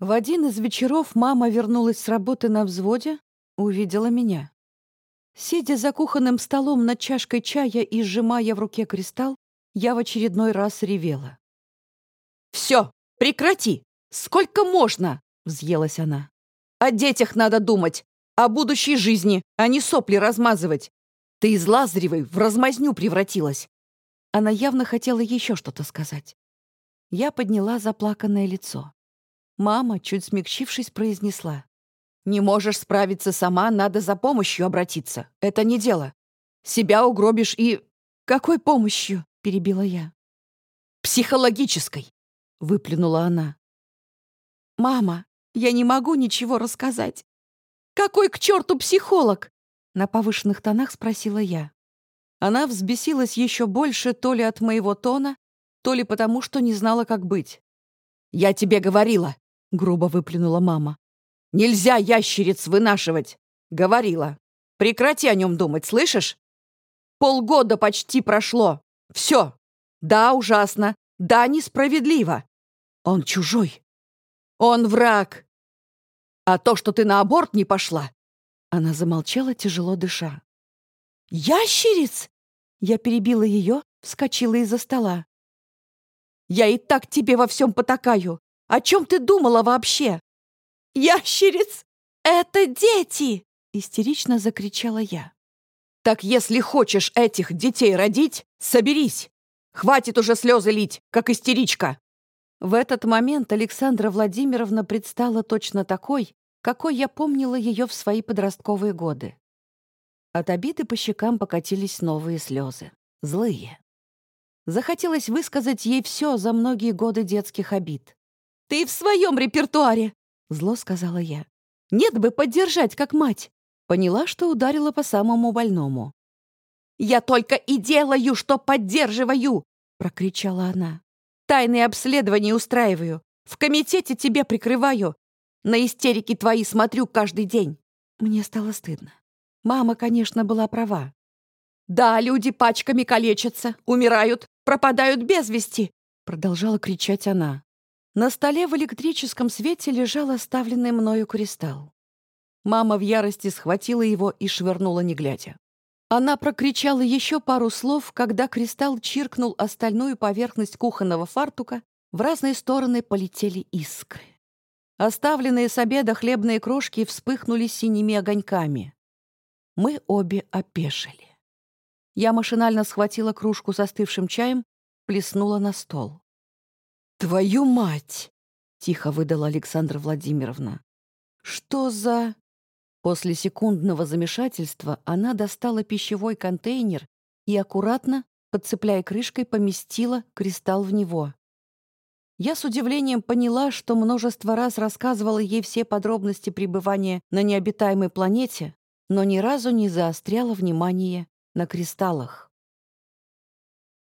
В один из вечеров мама вернулась с работы на взводе, увидела меня. Сидя за кухонным столом над чашкой чая и сжимая в руке кристалл, я в очередной раз ревела. «Все, прекрати! Сколько можно?» — взъелась она. «О детях надо думать, о будущей жизни, а не сопли размазывать. Ты из Лазаревой в размазню превратилась». Она явно хотела еще что-то сказать. Я подняла заплаканное лицо. Мама, чуть смягчившись, произнесла. «Не можешь справиться сама, надо за помощью обратиться. Это не дело. Себя угробишь и...» «Какой помощью?» — перебила я. «Психологической», — выплюнула она. «Мама, я не могу ничего рассказать. Какой к черту психолог?» На повышенных тонах спросила я. Она взбесилась еще больше то ли от моего тона, то ли потому, что не знала, как быть. «Я тебе говорила, — грубо выплюнула мама. «Нельзя ящериц вынашивать!» — говорила. «Прекрати о нем думать, слышишь? Полгода почти прошло. Все. Да, ужасно. Да, несправедливо. Он чужой. Он враг. А то, что ты на аборт не пошла...» Она замолчала, тяжело дыша. «Ящериц?» Я перебила ее, вскочила из-за стола. «Я и так тебе во всем потакаю. О чем ты думала вообще?» «Ящериц! Это дети!» — истерично закричала я. «Так если хочешь этих детей родить, соберись! Хватит уже слезы лить, как истеричка!» В этот момент Александра Владимировна предстала точно такой, какой я помнила ее в свои подростковые годы. От обиды по щекам покатились новые слезы. Злые. Захотелось высказать ей все за многие годы детских обид. «Ты в своем репертуаре!» — зло сказала я. «Нет бы поддержать, как мать!» Поняла, что ударила по самому больному. «Я только и делаю, что поддерживаю!» — прокричала она. «Тайные обследования устраиваю. В комитете тебе прикрываю. На истерики твои смотрю каждый день». Мне стало стыдно. Мама, конечно, была права. «Да, люди пачками калечатся, умирают, пропадают без вести!» Продолжала кричать она. На столе в электрическом свете лежал оставленный мною кристалл. Мама в ярости схватила его и швырнула, не глядя. Она прокричала еще пару слов, когда кристалл чиркнул остальную поверхность кухонного фартука, в разные стороны полетели искры. Оставленные с обеда хлебные крошки вспыхнули синими огоньками. Мы обе опешили. Я машинально схватила кружку с остывшим чаем, плеснула на стол. «Твою мать!» — тихо выдала Александра Владимировна. «Что за...» После секундного замешательства она достала пищевой контейнер и аккуратно, подцепляя крышкой, поместила кристалл в него. Я с удивлением поняла, что множество раз рассказывала ей все подробности пребывания на необитаемой планете, но ни разу не заостряла внимание на кристаллах.